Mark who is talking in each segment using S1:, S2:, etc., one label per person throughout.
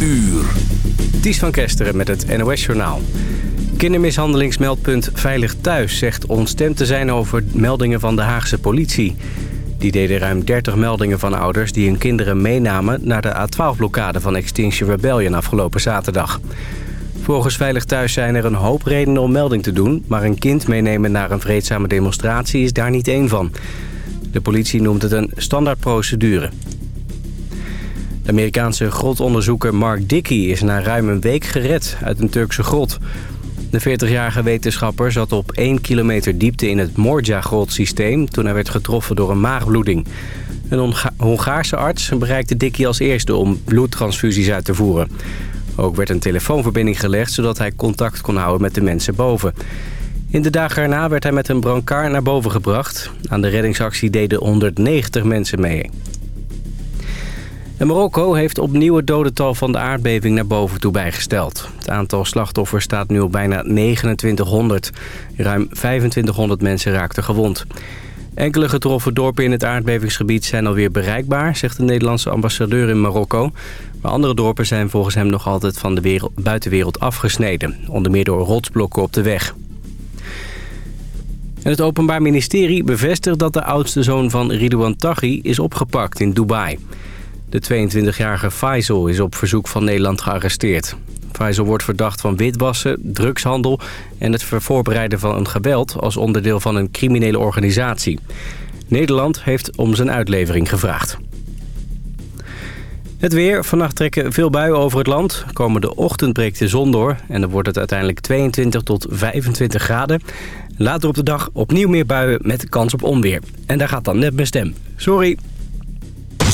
S1: uur.
S2: Ties van Kesteren met het NOS-journaal. Kindermishandelingsmeldpunt Veilig Thuis zegt ontstemd te zijn over meldingen van de Haagse politie. Die deden ruim 30 meldingen van ouders die hun kinderen meenamen... naar de A12-blokkade van Extinction Rebellion afgelopen zaterdag. Volgens Veilig Thuis zijn er een hoop redenen om melding te doen... maar een kind meenemen naar een vreedzame demonstratie is daar niet één van. De politie noemt het een standaardprocedure. De Amerikaanse grotonderzoeker Mark Dickey is na ruim een week gered uit een Turkse grot. De 40-jarige wetenschapper zat op 1 kilometer diepte in het Morja-grotsysteem... toen hij werd getroffen door een maagbloeding. Een Hongaarse arts bereikte Dickey als eerste om bloedtransfusies uit te voeren. Ook werd een telefoonverbinding gelegd zodat hij contact kon houden met de mensen boven. In de dagen erna werd hij met een brancard naar boven gebracht. Aan de reddingsactie deden 190 mensen mee. Marokko heeft opnieuw het dodental van de aardbeving naar boven toe bijgesteld. Het aantal slachtoffers staat nu op bijna 2900. Ruim 2500 mensen raakten gewond. Enkele getroffen dorpen in het aardbevingsgebied zijn alweer bereikbaar... zegt de Nederlandse ambassadeur in Marokko. Maar andere dorpen zijn volgens hem nog altijd van de wereld, buitenwereld afgesneden. Onder meer door rotsblokken op de weg. En het Openbaar Ministerie bevestigt dat de oudste zoon van Ridouan Taghi is opgepakt in Dubai. De 22-jarige Faisal is op verzoek van Nederland gearresteerd. Faisal wordt verdacht van witwassen, drugshandel en het voorbereiden van een geweld als onderdeel van een criminele organisatie. Nederland heeft om zijn uitlevering gevraagd. Het weer. Vannacht trekken veel buien over het land. Komende ochtend breekt de zon door en dan wordt het uiteindelijk 22 tot 25 graden. Later op de dag opnieuw meer buien met kans op onweer. En daar gaat dan net mijn stem. Sorry.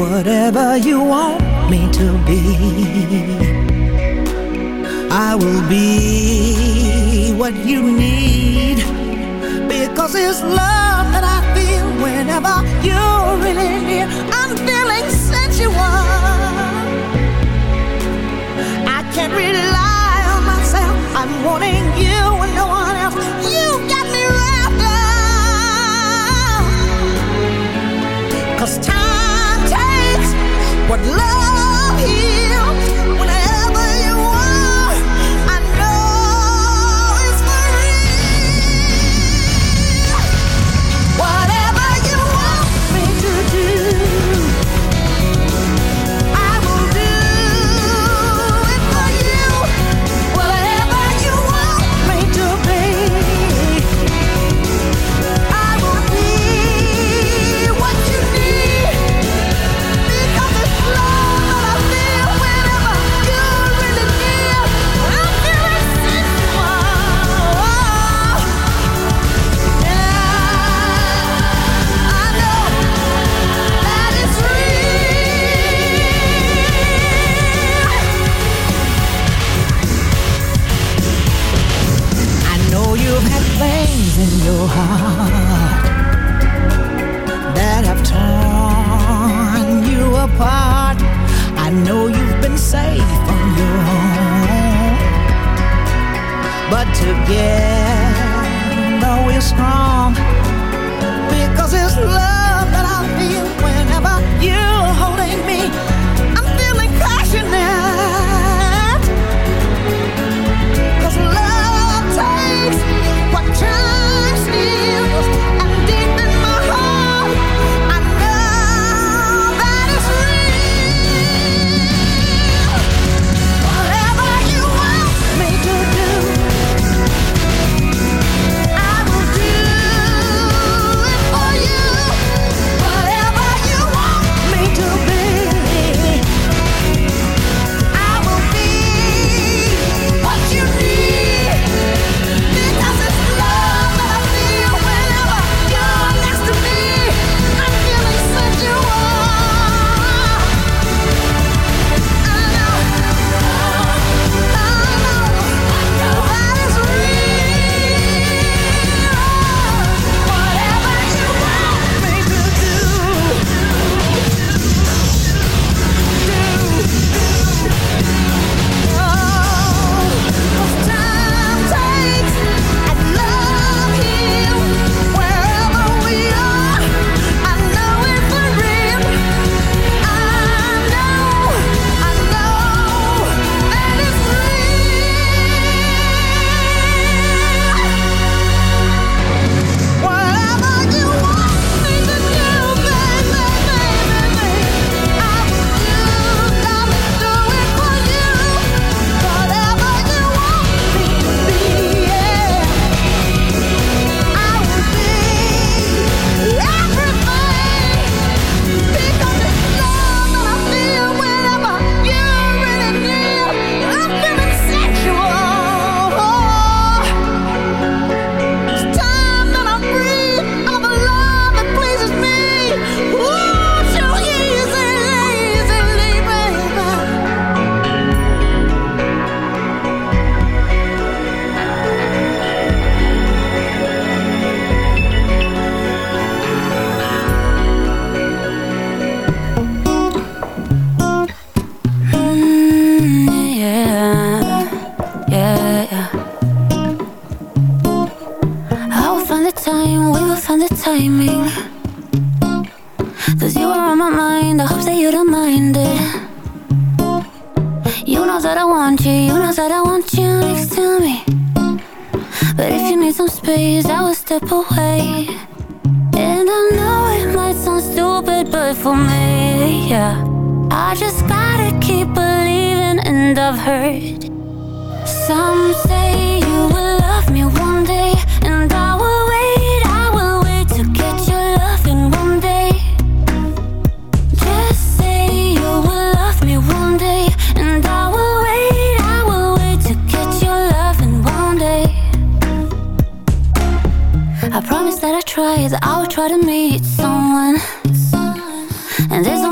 S1: whatever you want me to be. I will be what you need because it's love love.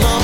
S1: people